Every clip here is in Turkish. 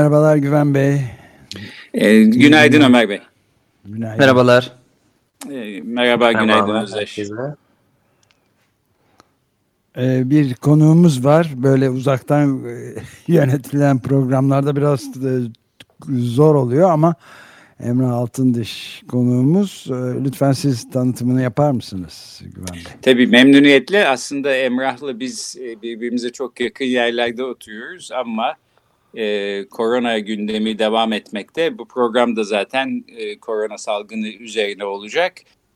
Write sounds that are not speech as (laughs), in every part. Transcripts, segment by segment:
Merhabalar Güven Bey. E, günaydın Ömer Bey. Günaydın. Merhabalar. E, merhaba, günaydın Özdeş. Ee, bir konuğumuz var. Böyle uzaktan e, (laughs) yönetilen programlarda biraz e, zor oluyor ama Emrah Altındış konuğumuz. Lütfen siz tanıtımını yapar mısınız Güven Bey? Tabii memnuniyetle. Aslında Emrah'la biz e, birbirimize çok yakın yerlerde oturuyoruz ama e, korona gündemi devam etmekte. Bu programda zaten e, korona salgını üzerine olacak.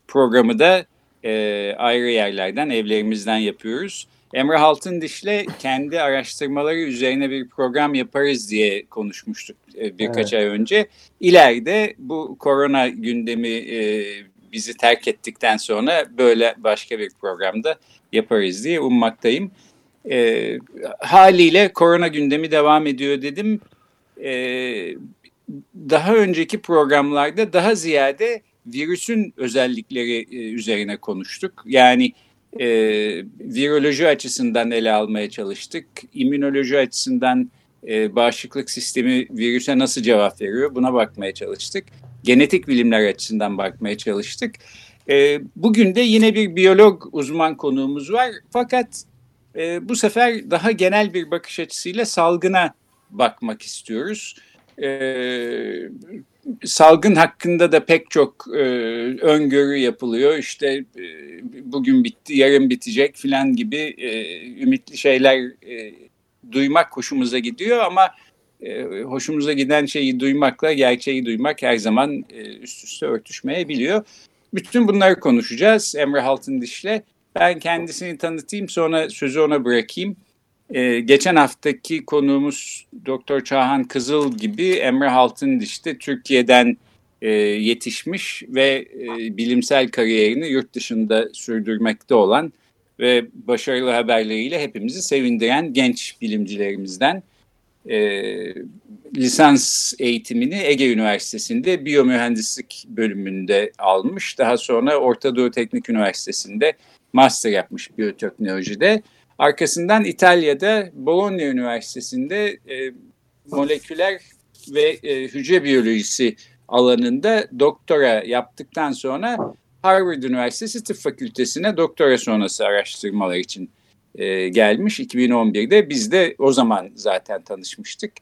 Programı da e, ayrı yerlerden, evlerimizden yapıyoruz. Emre Altındiş'le kendi araştırmaları üzerine bir program yaparız diye konuşmuştuk e, birkaç evet. ay önce. İleride bu korona gündemi e, bizi terk ettikten sonra böyle başka bir programda yaparız diye ummaktayım. E, haliyle korona gündemi devam ediyor dedim. E, daha önceki programlarda daha ziyade virüsün özellikleri e, üzerine konuştuk. Yani e, viroloji açısından ele almaya çalıştık. İmmünoloji açısından e, bağışıklık sistemi virüse nasıl cevap veriyor buna bakmaya çalıştık. Genetik bilimler açısından bakmaya çalıştık. E, bugün de yine bir biyolog uzman konuğumuz var. Fakat e, bu sefer daha genel bir bakış açısıyla salgına bakmak istiyoruz. E, salgın hakkında da pek çok e, öngörü yapılıyor. İşte e, bugün bitti, yarın bitecek filan gibi e, ümitli şeyler e, duymak hoşumuza gidiyor ama e, hoşumuza giden şeyi duymakla gerçeği duymak her zaman e, üst üste örtüşmeyebiliyor. Bütün bunları konuşacağız Emre Altındiş'le. Ben kendisini tanıtayım sonra sözü ona bırakayım. Ee, geçen haftaki konuğumuz Doktor Çağhan Kızıl gibi Emre Haltındiş de Türkiye'den e, yetişmiş ve e, bilimsel kariyerini yurt dışında sürdürmekte olan ve başarılı haberleriyle hepimizi sevindiren genç bilimcilerimizden. E, lisans eğitimini Ege Üniversitesi'nde biyomühendislik bölümünde almış. Daha sonra Orta Doğu Teknik Üniversitesi'nde master yapmış biyoteknolojide. Arkasından İtalya'da Bologna Üniversitesi'nde e, moleküler ve e, hücre biyolojisi alanında doktora yaptıktan sonra Harvard Üniversitesi Tıp Fakültesi'ne doktora sonrası araştırmalar için e, gelmiş 2011'de. Biz de o zaman zaten tanışmıştık.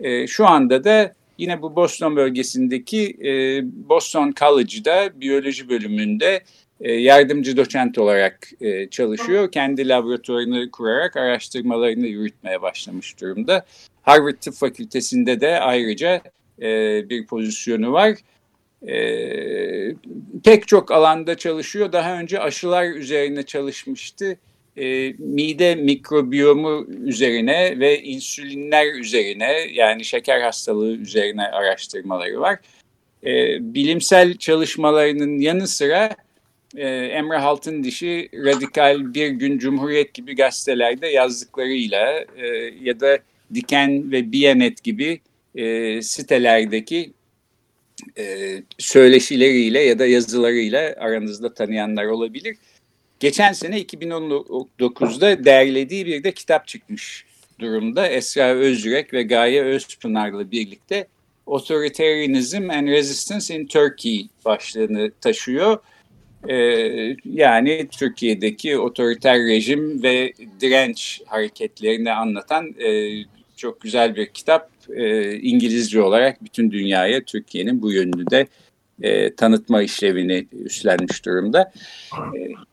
E, şu anda da yine bu Boston bölgesindeki e, Boston College'da biyoloji bölümünde yardımcı doçent olarak e, çalışıyor. Kendi laboratuvarını kurarak araştırmalarını yürütmeye başlamış durumda. Harvard Tıp Fakültesi'nde de ayrıca e, bir pozisyonu var. Pek çok alanda çalışıyor. Daha önce aşılar üzerine çalışmıştı. Mide mikrobiyomu üzerine ve insülinler üzerine yani şeker hastalığı üzerine araştırmaları var. Bilimsel çalışmalarının yanı sıra e, Emre Halt'ın dişi radikal bir gün Cumhuriyet gibi gazetelerde yazdıklarıyla e, ya da Diken ve Biyanet gibi e, sitelerdeki e, söyleşileriyle ya da yazılarıyla aranızda tanıyanlar olabilir. Geçen sene 2019'da derlediği bir de kitap çıkmış durumda. Esra Özürek ve Gaye Özpınar'la birlikte Authoritarianism and Resistance in Turkey başlığını taşıyor. Ee, yani Türkiye'deki otoriter rejim ve direnç hareketlerini anlatan e, çok güzel bir kitap. E, İngilizce olarak bütün dünyaya Türkiye'nin bu yönünü de e, tanıtma işlevini üstlenmiş durumda.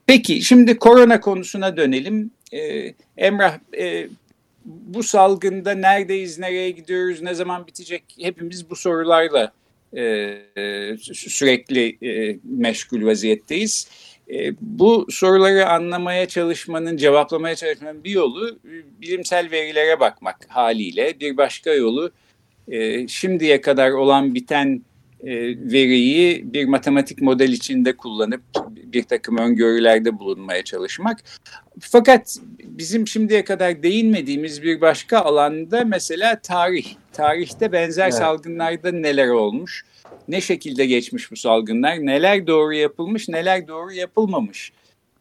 Peki şimdi korona konusuna dönelim. Emrah bu salgında neredeyiz, nereye gidiyoruz, ne zaman bitecek hepimiz bu sorularla e, sürekli e, meşgul vaziyetteyiz. E, bu soruları anlamaya çalışmanın, cevaplamaya çalışmanın bir yolu bilimsel verilere bakmak haliyle. Bir başka yolu şimdiye kadar olan biten veriyi bir matematik model içinde kullanıp bir takım öngörülerde bulunmaya çalışmak. Fakat bizim şimdiye kadar değinmediğimiz bir başka alanda mesela tarih. Tarihte benzer evet. salgınlarda neler olmuş? Ne şekilde geçmiş bu salgınlar? Neler doğru yapılmış, neler doğru yapılmamış?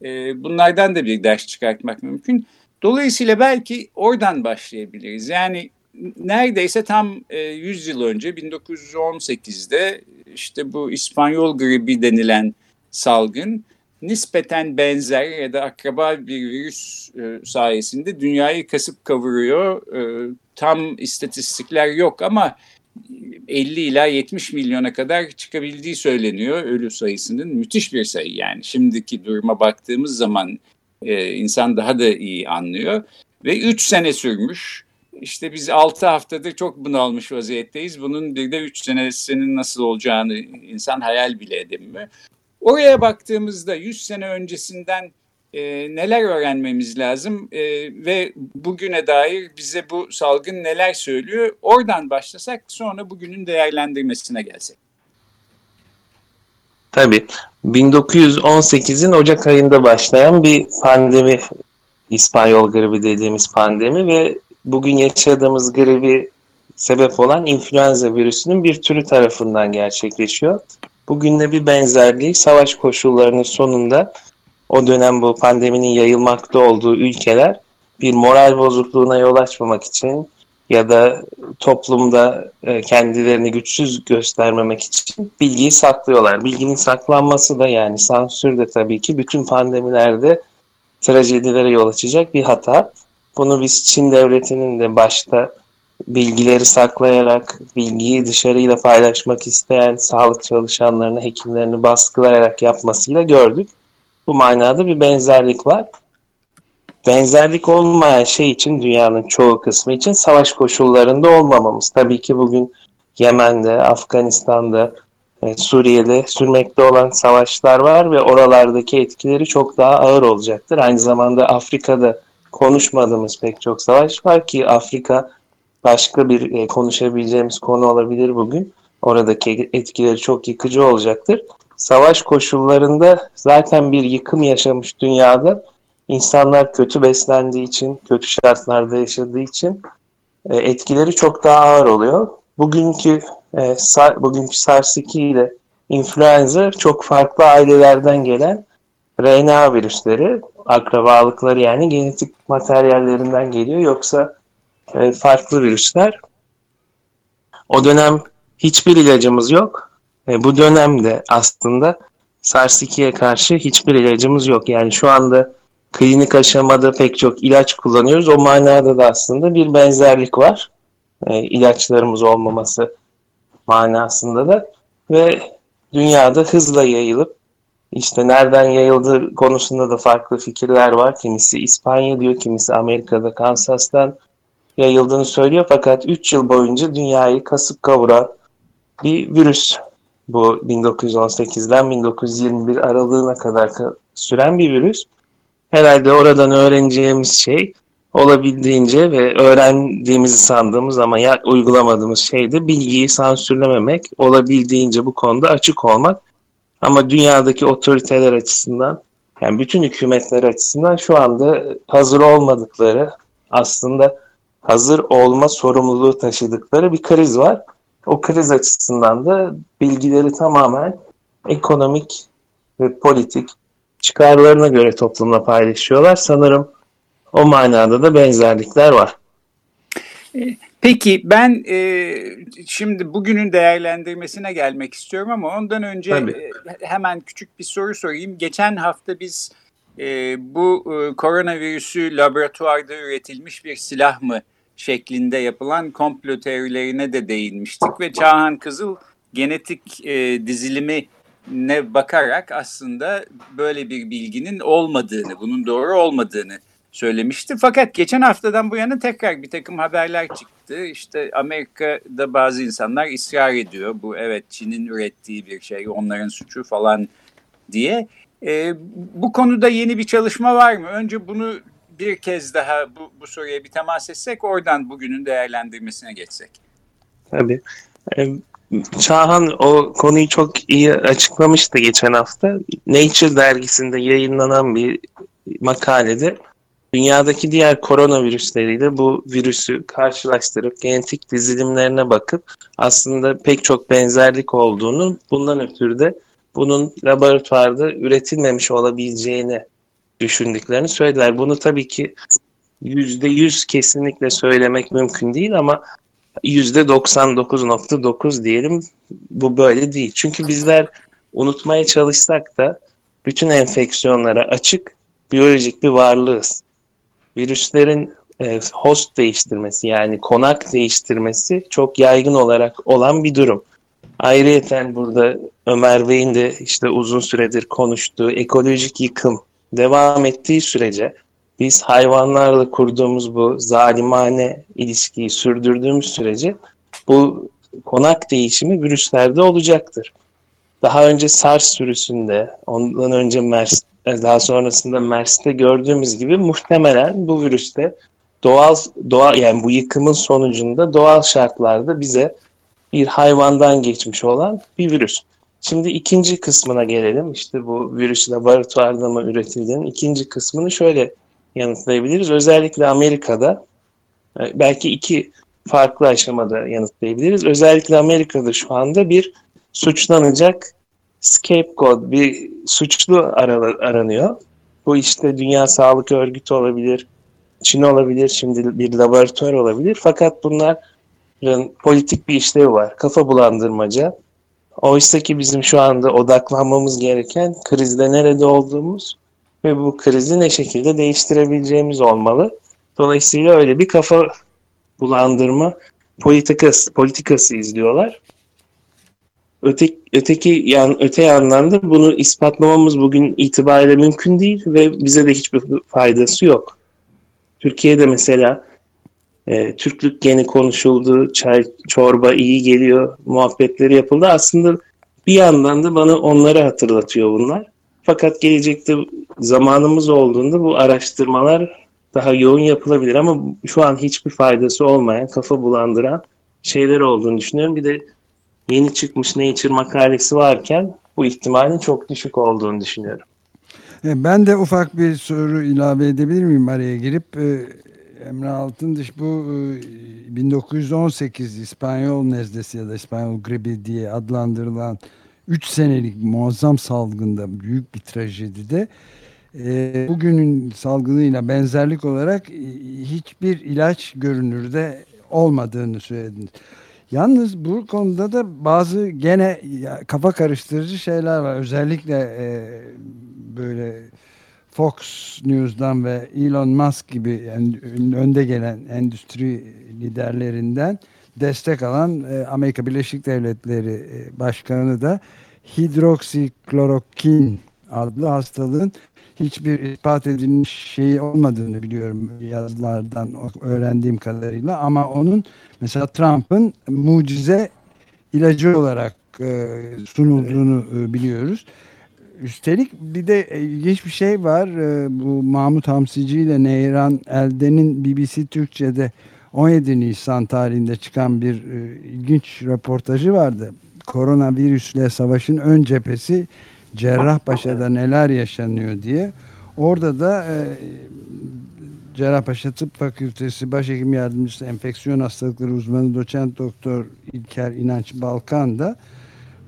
E, bunlardan da bir ders çıkartmak mümkün. Dolayısıyla belki oradan başlayabiliriz. Yani neredeyse tam 100 yıl önce 1918'de işte bu İspanyol gribi denilen salgın nispeten benzer ya da akraba bir virüs e, sayesinde dünyayı kasıp kavuruyor. E, tam istatistikler yok ama 50 ila 70 milyona kadar çıkabildiği söyleniyor ölü sayısının. Müthiş bir sayı yani. Şimdiki duruma baktığımız zaman e, insan daha da iyi anlıyor. Ve 3 sene sürmüş. İşte biz 6 haftadır çok bunalmış vaziyetteyiz. Bunun bir de 3 senesinin nasıl olacağını insan hayal bile edemiyor. Oraya baktığımızda 100 sene öncesinden e, neler öğrenmemiz lazım e, ve bugüne dair bize bu salgın neler söylüyor? Oradan başlasak sonra bugünün değerlendirmesine gelsek. Tabii. 1918'in Ocak ayında başlayan bir pandemi, İspanyol gribi dediğimiz pandemi ve bugün yaşadığımız gribi sebep olan influenza virüsünün bir türü tarafından gerçekleşiyor. Bugünle bir benzerliği savaş koşullarının sonunda o dönem bu pandeminin yayılmakta olduğu ülkeler bir moral bozukluğuna yol açmamak için ya da toplumda e, kendilerini güçsüz göstermemek için bilgiyi saklıyorlar. Bilginin saklanması da yani sansür de tabii ki bütün pandemilerde trajedilere yol açacak bir hata. Bunu biz Çin devletinin de başta bilgileri saklayarak, bilgiyi dışarıyla paylaşmak isteyen sağlık çalışanlarını, hekimlerini baskılayarak yapmasıyla gördük. Bu manada bir benzerlik var. Benzerlik olmayan şey için dünyanın çoğu kısmı için savaş koşullarında olmamamız. Tabii ki bugün Yemen'de, Afganistan'da, e, Suriye'de sürmekte olan savaşlar var ve oralardaki etkileri çok daha ağır olacaktır. Aynı zamanda Afrika'da konuşmadığımız pek çok savaş var ki Afrika başka bir e, konuşabileceğimiz konu olabilir bugün. Oradaki etkileri çok yıkıcı olacaktır. Savaş koşullarında zaten bir yıkım yaşamış dünyada insanlar kötü beslendiği için, kötü şartlarda yaşadığı için e, etkileri çok daha ağır oluyor. Bugünkü e, sar, bugünkü SARS-2 ile influenza çok farklı ailelerden gelen RNA virüsleri, akrabalıkları yani genetik materyallerinden geliyor. Yoksa e, farklı virüsler. O dönem hiçbir ilacımız yok. E, bu dönemde aslında SARS-2'ye karşı hiçbir ilacımız yok. Yani şu anda klinik aşamada pek çok ilaç kullanıyoruz. O manada da aslında bir benzerlik var. E, ilaçlarımız olmaması manasında da ve dünyada hızla yayılıp işte nereden yayıldığı konusunda da farklı fikirler var. Kimisi İspanya diyor, kimisi Amerika'da Kansas'tan yayıldığını söylüyor. Fakat 3 yıl boyunca dünyayı kasıp kavuran bir virüs. Bu 1918'den 1921 aralığına kadar süren bir virüs. Herhalde oradan öğreneceğimiz şey olabildiğince ve öğrendiğimizi sandığımız ama ya uygulamadığımız şey de bilgiyi sansürlememek, olabildiğince bu konuda açık olmak. Ama dünyadaki otoriteler açısından, yani bütün hükümetler açısından şu anda hazır olmadıkları aslında hazır olma sorumluluğu taşıdıkları bir kriz var. O kriz açısından da bilgileri tamamen ekonomik ve politik çıkarlarına göre toplumla paylaşıyorlar. Sanırım o manada da benzerlikler var. E, peki ben e, şimdi bugünün değerlendirmesine gelmek istiyorum ama ondan önce e, hemen küçük bir soru sorayım. Geçen hafta biz e, bu e, koronavirüsü laboratuvarda üretilmiş bir silah mı şeklinde yapılan komplo teorilerine de değinmiştik ve Çağhan Kızıl genetik e, dizilimi ne bakarak aslında böyle bir bilginin olmadığını, bunun doğru olmadığını söylemişti. Fakat geçen haftadan bu yana tekrar bir takım haberler çıktı. İşte Amerika'da bazı insanlar ısrar ediyor. Bu evet Çin'in ürettiği bir şey, onların suçu falan diye. E, bu konuda yeni bir çalışma var mı? Önce bunu bir kez daha bu, bu soruya bir temas etsek oradan bugünün değerlendirmesine geçsek. Tabii. E, Çağhan o konuyu çok iyi açıklamıştı geçen hafta. Nature dergisinde yayınlanan bir makalede dünyadaki diğer koronavirüsleriyle bu virüsü karşılaştırıp genetik dizilimlerine bakıp aslında pek çok benzerlik olduğunu bundan ötürü de bunun laboratuvarda üretilmemiş olabileceğini düşündüklerini söylediler. Bunu tabii ki yüzde yüz kesinlikle söylemek mümkün değil ama yüzde 99.9 diyelim bu böyle değil. Çünkü bizler unutmaya çalışsak da bütün enfeksiyonlara açık biyolojik bir varlığız. Virüslerin e, host değiştirmesi yani konak değiştirmesi çok yaygın olarak olan bir durum. Ayrıyeten burada Ömer Bey'in de işte uzun süredir konuştuğu ekolojik yıkım devam ettiği sürece biz hayvanlarla kurduğumuz bu zalimane ilişkiyi sürdürdüğümüz sürece bu konak değişimi virüslerde olacaktır. Daha önce SARS sürüsünde, ondan önce MERS, daha sonrasında MERS'te gördüğümüz gibi muhtemelen bu virüste doğal doğal yani bu yıkımın sonucunda doğal şartlarda bize bir hayvandan geçmiş olan bir virüs. Şimdi ikinci kısmına gelelim. İşte bu virüs laboratuvarda mı üretildiğinin ikinci kısmını şöyle yanıtlayabiliriz. Özellikle Amerika'da e, belki iki farklı aşamada yanıtlayabiliriz. Özellikle Amerika'da şu anda bir suçlanacak scapegoat, bir suçlu aranıyor. Bu işte Dünya Sağlık Örgütü olabilir, Çin olabilir, şimdi bir laboratuvar olabilir. Fakat bunların politik bir işlevi var. Kafa bulandırmaca. Oysa ki bizim şu anda odaklanmamız gereken krizde nerede olduğumuz ve bu krizi ne şekilde değiştirebileceğimiz olmalı. Dolayısıyla öyle bir kafa bulandırma politikası, politikası izliyorlar. Öteki, öteki yan, öte yandan da bunu ispatlamamız bugün itibariyle mümkün değil ve bize de hiçbir faydası yok. Türkiye'de mesela e, Türklük geni konuşuldu, çay, çorba iyi geliyor, muhabbetleri yapıldı. Aslında bir yandan da bana onları hatırlatıyor bunlar. Fakat gelecekte zamanımız olduğunda bu araştırmalar daha yoğun yapılabilir ama şu an hiçbir faydası olmayan, kafa bulandıran şeyler olduğunu düşünüyorum. Bir de yeni çıkmış Nature makalesi varken bu ihtimalin çok düşük olduğunu düşünüyorum. E, ben de ufak bir soru ilave edebilir miyim araya girip? Emre Altındış bu 1918 e, İspanyol nezdesi ya da İspanyol gribi diye adlandırılan 3 senelik muazzam salgında büyük bir trajedide e, bugünün salgınıyla benzerlik olarak e, hiçbir ilaç görünürde olmadığını söylediniz. Yalnız bu konuda da bazı gene kafa karıştırıcı şeyler var. Özellikle e, böyle Fox News'dan ve Elon Musk gibi önde gelen endüstri liderlerinden destek alan e, Amerika Birleşik Devletleri e, Başkanı da hidroksiklorokin adlı hastalığın hiçbir ispat edilmiş şeyi olmadığını biliyorum yazılardan öğrendiğim kadarıyla ama onun mesela Trump'ın mucize ilacı olarak e, sunulduğunu e, biliyoruz. Üstelik bir de ilginç bir şey var. E, bu Mahmut Hamsici ile Neyran Elden'in BBC Türkçe'de 17 Nisan tarihinde çıkan bir e, ilginç röportajı vardı. Koronavirüsle savaşın ön cephesi Cerrahpaşa'da neler yaşanıyor diye. Orada da e, Cerrahpaşa Tıp Fakültesi Başhekim Yardımcısı Enfeksiyon Hastalıkları Uzmanı Doçent Doktor İlker İnanç Balkan da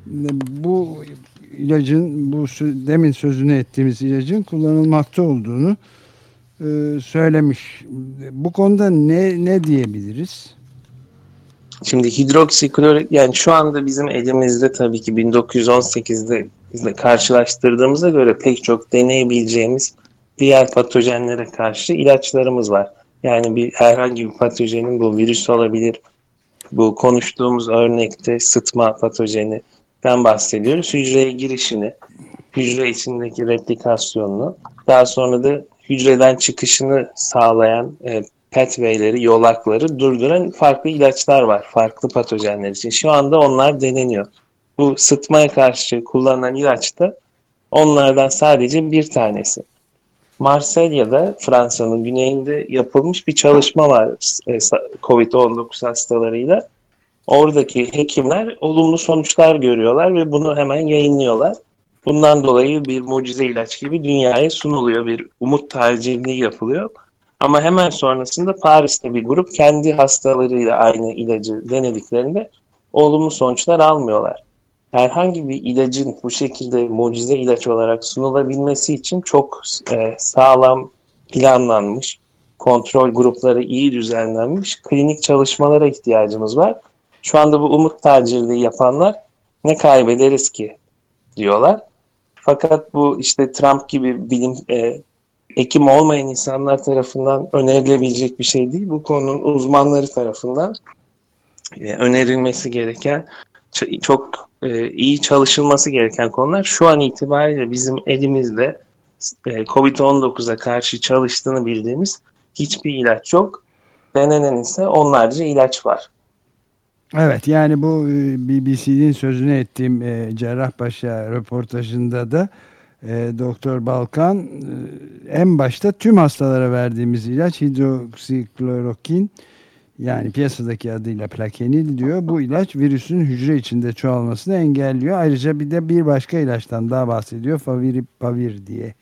e, bu ilacın bu demin sözünü ettiğimiz ilacın kullanılmakta olduğunu e, söylemiş. Bu konuda ne ne diyebiliriz? Şimdi hidroksiklorik yani şu anda bizim elimizde tabii ki 1918'de bizle karşılaştırdığımıza göre pek çok deneyebileceğimiz diğer patojenlere karşı ilaçlarımız var. Yani bir herhangi bir patojenin bu virüs olabilir. Bu konuştuğumuz örnekte sıtma patojeninden bahsediyoruz. Hücreye girişini, hücre içindeki replikasyonunu, daha sonra da hücreden çıkışını sağlayan e, pathway'leri, yolakları durduran farklı ilaçlar var. Farklı patojenler için. Şu anda onlar deneniyor. Bu sıtmaya karşı kullanılan ilaçta Onlardan sadece bir tanesi. Marsilya'da Fransa'nın güneyinde yapılmış bir çalışma var e, COVID-19 hastalarıyla. Oradaki hekimler olumlu sonuçlar görüyorlar ve bunu hemen yayınlıyorlar. Bundan dolayı bir mucize ilaç gibi dünyaya sunuluyor. Bir umut tacirliği yapılıyor. Ama hemen sonrasında Paris'te bir grup kendi hastalarıyla aynı ilacı denediklerinde olumlu sonuçlar almıyorlar. Herhangi bir ilacın bu şekilde mucize ilaç olarak sunulabilmesi için çok e, sağlam planlanmış, kontrol grupları iyi düzenlenmiş klinik çalışmalara ihtiyacımız var. Şu anda bu umut tacirliği yapanlar ne kaybederiz ki diyorlar. Fakat bu işte Trump gibi bilim e, hekim olmayan insanlar tarafından önerilebilecek bir şey değil. Bu konunun uzmanları tarafından e, önerilmesi gereken çok e, iyi çalışılması gereken konular. Şu an itibariyle bizim elimizde e, COVID-19'a karşı çalıştığını bildiğimiz hiçbir ilaç yok. Denenen ise onlarca ilaç var. Evet yani bu e, BBC'nin sözünü ettiğim e, Cerrahpaşa röportajında da e, Doktor Balkan e, en başta tüm hastalara verdiğimiz ilaç hidroksiklorokin yani piyasadaki adıyla plakenil diyor. Bu ilaç virüsün hücre içinde çoğalmasını engelliyor. Ayrıca bir de bir başka ilaçtan daha bahsediyor. Faviripavir diye.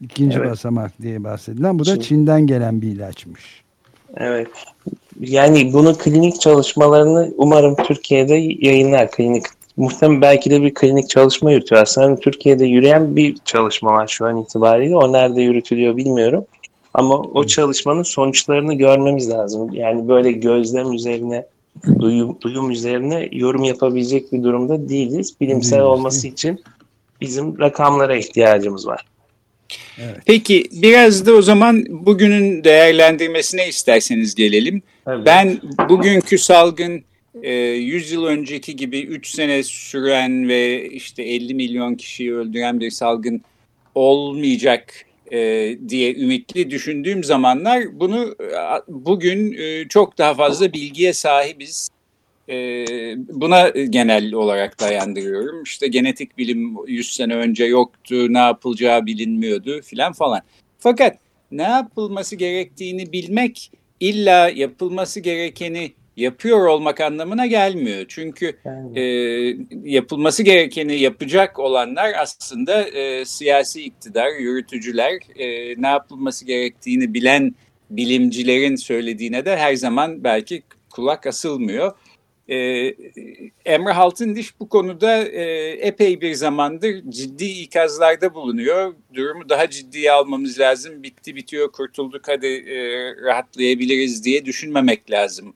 ikinci evet. basamak diye bahsedilen. Bu da Çin. Çin'den gelen bir ilaçmış. Evet. Yani bunu klinik çalışmalarını umarım Türkiye'de yayınlar klinik muhtemelen belki de bir klinik çalışma yürütüyor. Aslında Türkiye'de yürüyen bir çalışma var şu an itibariyle. O nerede yürütülüyor bilmiyorum. Ama o çalışmanın sonuçlarını görmemiz lazım. Yani böyle gözlem üzerine, duyum, duyum üzerine yorum yapabilecek bir durumda değiliz. Bilimsel olması için bizim rakamlara ihtiyacımız var. Evet. Peki biraz da o zaman bugünün değerlendirmesine isterseniz gelelim. Tabii. Ben bugünkü salgın 100 yıl önceki gibi 3 sene süren ve işte 50 milyon kişiyi öldüren bir salgın olmayacak e, diye ümitli düşündüğüm zamanlar bunu bugün e, çok daha fazla bilgiye sahibiz. E, buna genel olarak dayandırıyorum. İşte genetik bilim 100 sene önce yoktu, ne yapılacağı bilinmiyordu filan falan. Fakat ne yapılması gerektiğini bilmek illa yapılması gerekeni yapıyor olmak anlamına gelmiyor. Çünkü e, yapılması gerekeni yapacak olanlar aslında e, siyasi iktidar, yürütücüler, e, ne yapılması gerektiğini bilen bilimcilerin söylediğine de her zaman belki kulak asılmıyor. E, Emre Haltındiş bu konuda e, epey bir zamandır ciddi ikazlarda bulunuyor. Durumu daha ciddiye almamız lazım. Bitti bitiyor kurtulduk hadi e, rahatlayabiliriz diye düşünmemek lazım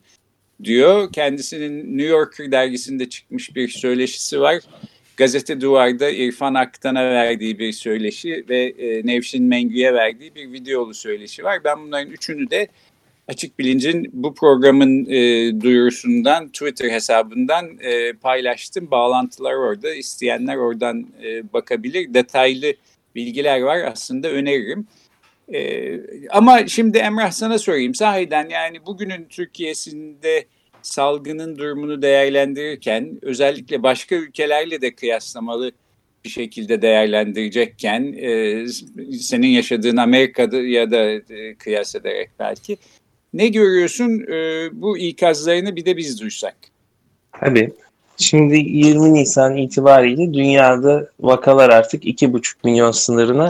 diyor. Kendisinin New Yorker dergisinde çıkmış bir söyleşisi var. Gazete Duvar'da İrfan Aktan'a verdiği bir söyleşi ve e, Nevşin Mengü'ye verdiği bir videolu söyleşi var. Ben bunların üçünü de Açık Bilinc'in bu programın e, duyurusundan Twitter hesabından e, paylaştım. Bağlantılar orada. İsteyenler oradan e, bakabilir. Detaylı bilgiler var aslında öneririm. Ee, ama şimdi Emrah sana sorayım. Sahiden yani bugünün Türkiye'sinde salgının durumunu değerlendirirken özellikle başka ülkelerle de kıyaslamalı bir şekilde değerlendirecekken e, senin yaşadığın Amerika'da ya da e, kıyas ederek belki ne görüyorsun e, bu ikazlarını bir de biz duysak? Tabii. Şimdi 20 Nisan itibariyle dünyada vakalar artık 2,5 milyon sınırına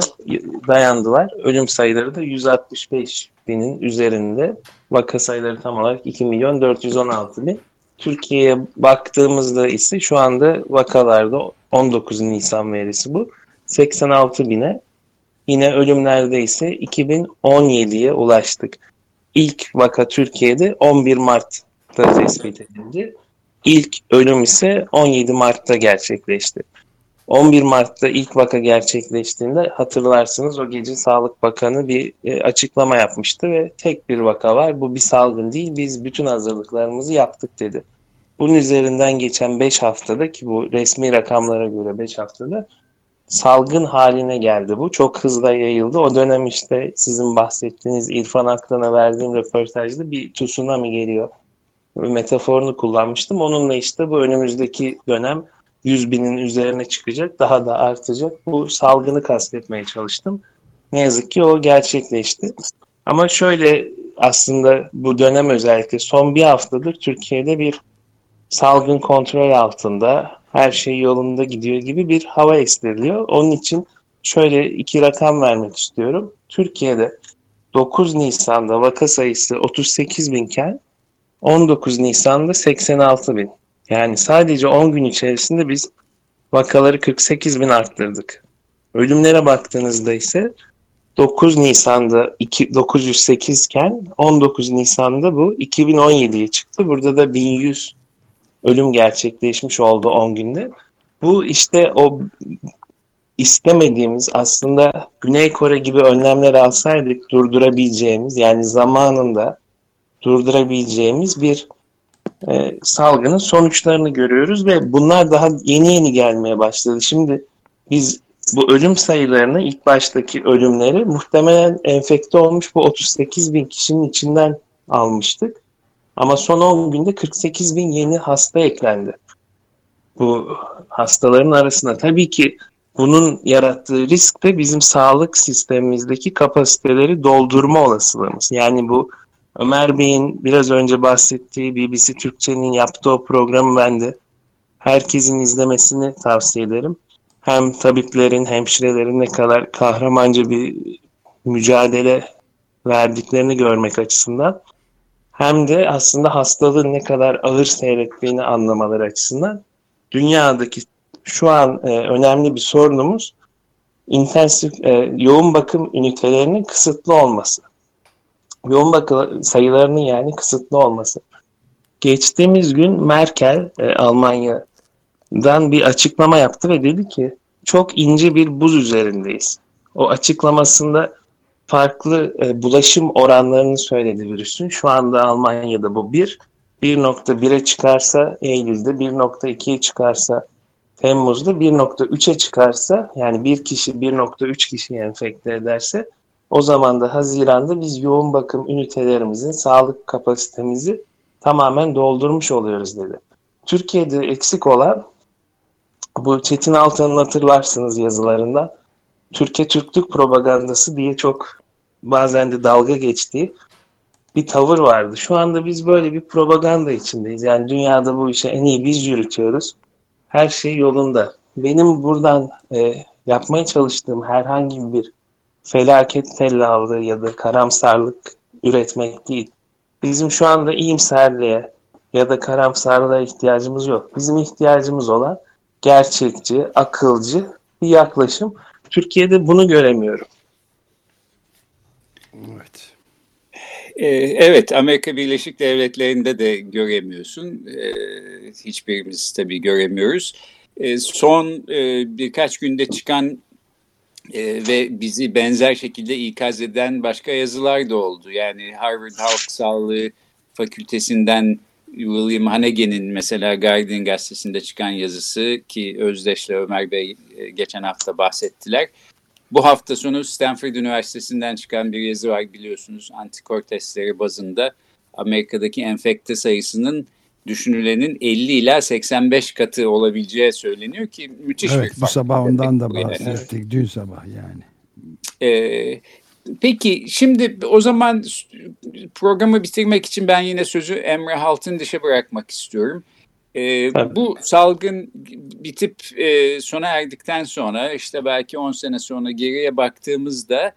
dayandılar. Ölüm sayıları da 165 binin üzerinde. Vaka sayıları tam olarak 2 milyon 416 bin. Türkiye'ye baktığımızda ise şu anda vakalarda 19 Nisan verisi bu. 86 bine. Yine ölümlerde ise 2017'ye ulaştık. İlk vaka Türkiye'de 11 Mart'ta tespit edildi. İlk ölüm ise 17 Mart'ta gerçekleşti. 11 Mart'ta ilk vaka gerçekleştiğinde hatırlarsınız o gece Sağlık Bakanı bir e, açıklama yapmıştı ve tek bir vaka var bu bir salgın değil biz bütün hazırlıklarımızı yaptık dedi. Bunun üzerinden geçen 5 haftada ki bu resmi rakamlara göre 5 haftada salgın haline geldi bu. Çok hızla yayıldı. O dönem işte sizin bahsettiğiniz İrfan Aktan'a verdiğim röportajda bir tsunami geliyor metaforunu kullanmıştım. Onunla işte bu önümüzdeki dönem 100 binin üzerine çıkacak, daha da artacak. Bu salgını kastetmeye çalıştım. Ne yazık ki o gerçekleşti. Ama şöyle aslında bu dönem özellikle son bir haftadır Türkiye'de bir salgın kontrol altında, her şey yolunda gidiyor gibi bir hava estiriliyor. Onun için şöyle iki rakam vermek istiyorum. Türkiye'de 9 Nisan'da vaka sayısı 38 binken 19 Nisan'da 86 bin. Yani sadece 10 gün içerisinde biz vakaları 48 bin arttırdık. Ölümlere baktığınızda ise 9 Nisan'da 2, 908 iken 19 Nisan'da bu 2017'ye çıktı. Burada da 1100 ölüm gerçekleşmiş oldu 10 günde. Bu işte o istemediğimiz aslında Güney Kore gibi önlemler alsaydık durdurabileceğimiz yani zamanında durdurabileceğimiz bir e, salgının sonuçlarını görüyoruz ve bunlar daha yeni yeni gelmeye başladı. Şimdi biz bu ölüm sayılarını ilk baştaki ölümleri muhtemelen enfekte olmuş bu 38 bin kişinin içinden almıştık. Ama son 10 günde 48 bin yeni hasta eklendi. Bu hastaların arasında tabii ki bunun yarattığı risk de bizim sağlık sistemimizdeki kapasiteleri doldurma olasılığımız. Yani bu Ömer Bey'in biraz önce bahsettiği BBC Türkçe'nin yaptığı o programı ben de herkesin izlemesini tavsiye ederim. Hem tabiplerin, hemşirelerin ne kadar kahramanca bir mücadele verdiklerini görmek açısından hem de aslında hastalığın ne kadar ağır seyrettiğini anlamaları açısından dünyadaki şu an e, önemli bir sorunumuz intensif e, yoğun bakım ünitelerinin kısıtlı olması. Yoğun bakım sayılarının yani kısıtlı olması. Geçtiğimiz gün Merkel e, Almanya'dan bir açıklama yaptı ve dedi ki çok ince bir buz üzerindeyiz. O açıklamasında farklı e, bulaşım oranlarını söyledi virüsün. Şu anda Almanya'da bu 1, 1.1'e çıkarsa Eylül'de, 1.2'ye çıkarsa Temmuz'da 1.3'e çıkarsa yani bir kişi 1.3 kişiyi enfekte ederse o zaman da Haziran'da biz yoğun bakım ünitelerimizin sağlık kapasitemizi tamamen doldurmuş oluyoruz dedi. Türkiye'de eksik olan bu Çetin Altan'ın hatırlarsınız yazılarından Türkiye Türklük propagandası diye çok bazen de dalga geçtiği bir tavır vardı. Şu anda biz böyle bir propaganda içindeyiz. Yani dünyada bu işe en iyi biz yürütüyoruz. Her şey yolunda. Benim buradan e, yapmaya çalıştığım herhangi bir felaket tellallığı ya da karamsarlık üretmek değil. Bizim şu anda iyimserliğe ya da karamsarlığa ihtiyacımız yok. Bizim ihtiyacımız olan gerçekçi, akılcı bir yaklaşım. Türkiye'de bunu göremiyorum. Evet. Ee, evet, Amerika Birleşik Devletleri'nde de göremiyorsun. Ee, hiçbirimiz tabii göremiyoruz. Ee, son e, birkaç günde çıkan e, ve bizi benzer şekilde ikaz eden başka yazılar da oldu. Yani Harvard Halk Sağlığı Fakültesinden William Hanege'nin mesela Guardian gazetesinde çıkan yazısı ki Özdeş'le Ömer Bey e, geçen hafta bahsettiler. Bu hafta sonu Stanford Üniversitesi'nden çıkan bir yazı var biliyorsunuz antikor testleri bazında Amerika'daki enfekte sayısının düşünülenin 50 ila 85 katı olabileceği söyleniyor ki müthiş evet, bir fark. Bu sabah ondan da bahsettik yani. dün sabah yani. Ee, Peki şimdi o zaman programı bitirmek için ben yine sözü Emre Haltın dışa bırakmak istiyorum. Ee, bu salgın bitip e, sona erdikten sonra işte belki 10 sene sonra geriye baktığımızda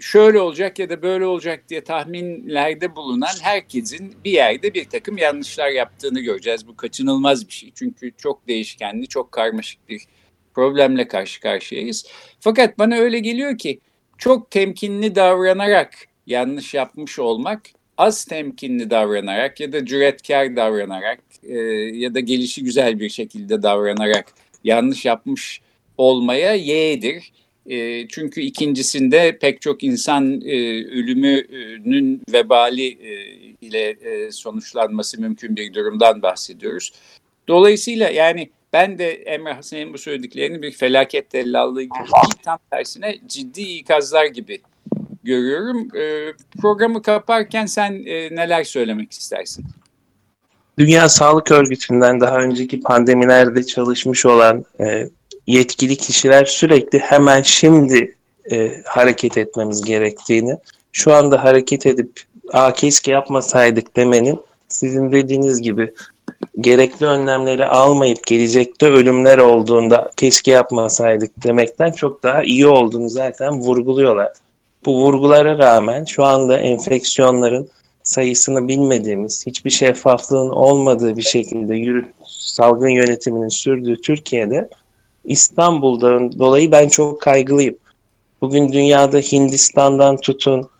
şöyle olacak ya da böyle olacak diye tahminlerde bulunan herkesin bir yerde bir takım yanlışlar yaptığını göreceğiz. Bu kaçınılmaz bir şey çünkü çok değişkenli, çok karmaşık bir problemle karşı karşıyayız. Fakat bana öyle geliyor ki çok temkinli davranarak yanlış yapmış olmak, az temkinli davranarak ya da cüretkar davranarak e, ya da gelişi güzel bir şekilde davranarak yanlış yapmış olmaya yeğdir. E, çünkü ikincisinde pek çok insan e, ölümünün vebali e, ile e, sonuçlanması mümkün bir durumdan bahsediyoruz. Dolayısıyla yani ben de Emre Hasan'ın bu söylediklerini bir felaket tellallığı gibi tam tersine ciddi ikazlar gibi görüyorum. E, programı kaparken sen e, neler söylemek istersin? Dünya Sağlık Örgütü'nden daha önceki pandemilerde çalışmış olan e, yetkili kişiler sürekli hemen şimdi e, hareket etmemiz gerektiğini, şu anda hareket edip Aa, keşke yapmasaydık demenin sizin dediğiniz gibi gerekli önlemleri almayıp gelecekte ölümler olduğunda keşke yapmasaydık demekten çok daha iyi olduğunu zaten vurguluyorlar. Bu vurgulara rağmen şu anda enfeksiyonların sayısını bilmediğimiz, hiçbir şeffaflığın olmadığı bir şekilde yürü, salgın yönetiminin sürdüğü Türkiye'de İstanbul'dan dolayı ben çok kaygılıyım. Bugün dünyada Hindistan'dan tutun,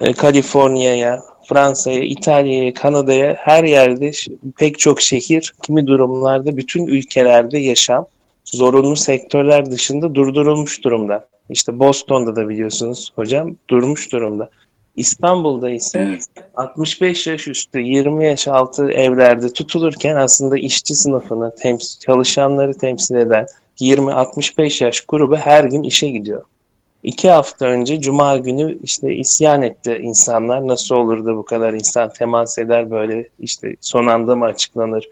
e, Kaliforniya'ya, Fransa'ya, İtalya'ya, Kanada'ya her yerde pek çok şehir, kimi durumlarda bütün ülkelerde yaşam zorunlu sektörler dışında durdurulmuş durumda. İşte Boston'da da biliyorsunuz hocam durmuş durumda. İstanbul'da ise 65 yaş üstü 20 yaş altı evlerde tutulurken aslında işçi sınıfını temsil, çalışanları temsil eden 20-65 yaş grubu her gün işe gidiyor. İki hafta önce Cuma günü işte isyan etti insanlar. Nasıl olur da bu kadar insan temas eder böyle işte son anda mı açıklanır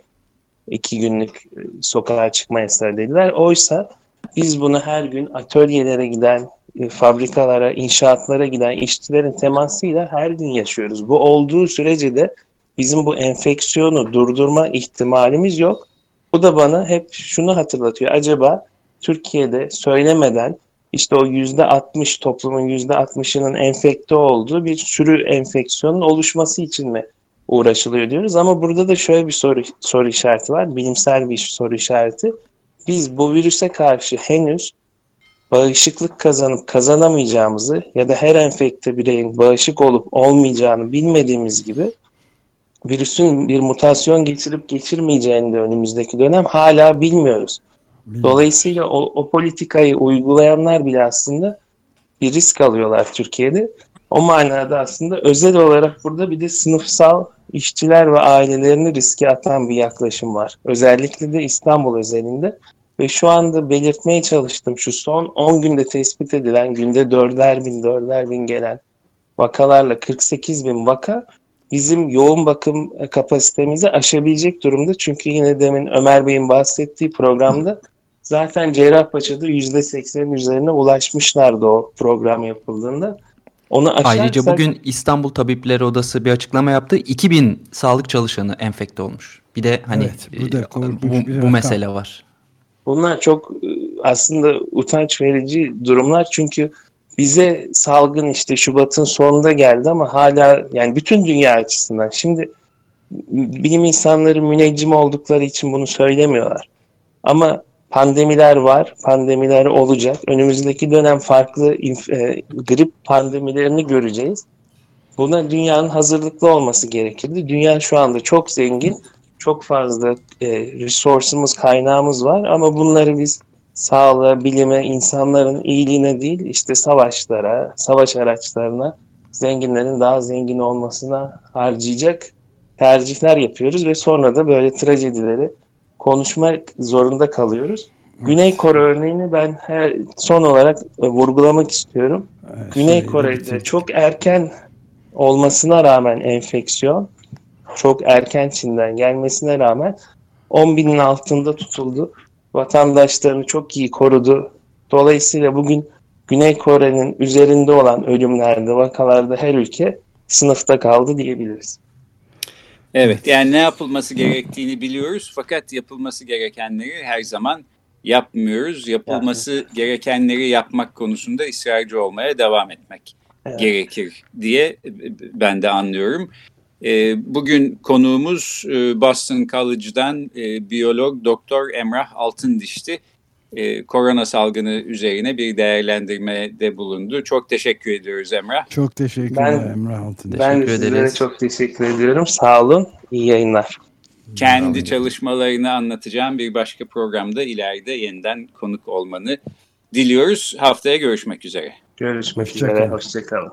iki günlük e, sokağa çıkma yasağı dediler. Oysa biz bunu her gün atölyelere giden, e, fabrikalara, inşaatlara giden işçilerin temasıyla her gün yaşıyoruz. Bu olduğu sürece de bizim bu enfeksiyonu durdurma ihtimalimiz yok. Bu da bana hep şunu hatırlatıyor. Acaba Türkiye'de söylemeden işte o yüzde 60 toplumun yüzde 60'ının enfekte olduğu bir sürü enfeksiyonun oluşması için mi uğraşılıyor diyoruz. Ama burada da şöyle bir soru, soru işareti var. Bilimsel bir soru işareti. Biz bu virüse karşı henüz bağışıklık kazanıp kazanamayacağımızı ya da her enfekte bireyin bağışık olup olmayacağını bilmediğimiz gibi virüsün bir mutasyon geçirip geçirmeyeceğini de önümüzdeki dönem hala bilmiyoruz. Dolayısıyla o, o politikayı uygulayanlar bile aslında bir risk alıyorlar Türkiye'de. O manada aslında özel olarak burada bir de sınıfsal işçiler ve ailelerini riske atan bir yaklaşım var. Özellikle de İstanbul özelinde. Ve şu anda belirtmeye çalıştım şu son 10 günde tespit edilen günde 4'er bin 4'er bin gelen vakalarla 48 bin vaka bizim yoğun bakım kapasitemizi aşabilecek durumda. Çünkü yine demin Ömer Bey'in bahsettiği programda zaten Cerrahpaşa'da %80'in üzerine ulaşmışlardı o program yapıldığında. Onu açarsak... Ayrıca bugün İstanbul Tabipleri Odası bir açıklama yaptı. 2000 sağlık çalışanı enfekte olmuş. Bir de hani evet, bu, da bu, bu mesele var. Bunlar çok e, aslında utanç verici durumlar çünkü bize salgın işte Şubat'ın sonunda geldi ama hala yani bütün dünya açısından şimdi bilim insanları müneccim oldukları için bunu söylemiyorlar. Ama pandemiler var, pandemiler olacak. Önümüzdeki dönem farklı e, grip pandemilerini göreceğiz. Buna dünyanın hazırlıklı olması gerekirdi. Dünya şu anda çok zengin, çok fazla e, resource'umuz, kaynağımız var ama bunları biz sağlığa, bilime, insanların iyiliğine değil, işte savaşlara, savaş araçlarına, zenginlerin daha zengin olmasına harcayacak tercihler yapıyoruz ve sonra da böyle trajedileri konuşmak zorunda kalıyoruz. Güney Kore örneğini ben her, son olarak e, vurgulamak istiyorum. Evet, Güney Kore'de çok erken olmasına rağmen enfeksiyon, çok erken Çin'den gelmesine rağmen 10 binin altında tutuldu. Vatandaşlarını çok iyi korudu. Dolayısıyla bugün Güney Kore'nin üzerinde olan ölümlerde, vakalarda her ülke sınıfta kaldı diyebiliriz. Evet yani ne yapılması gerektiğini biliyoruz fakat yapılması gerekenleri her zaman yapmıyoruz. Yapılması yani. gerekenleri yapmak konusunda ısrarcı olmaya devam etmek evet. gerekir diye ben de anlıyorum. E, bugün konuğumuz e, Boston College'dan e, biyolog Doktor Emrah Altındiş'ti e, korona salgını üzerine bir değerlendirmede bulundu. Çok teşekkür ediyoruz Emrah. Çok teşekkürler ben, Emrah Altın. Ben teşekkür sizlere ederiz. çok teşekkür ediyorum. Sağ olun. İyi yayınlar. Kendi çalışmalarını anlatacağım bir başka programda ileride yeniden konuk olmanı diliyoruz. Haftaya görüşmek üzere. Görüşmek Hoşça üzere. Hoşçakalın. Hoşçakalın.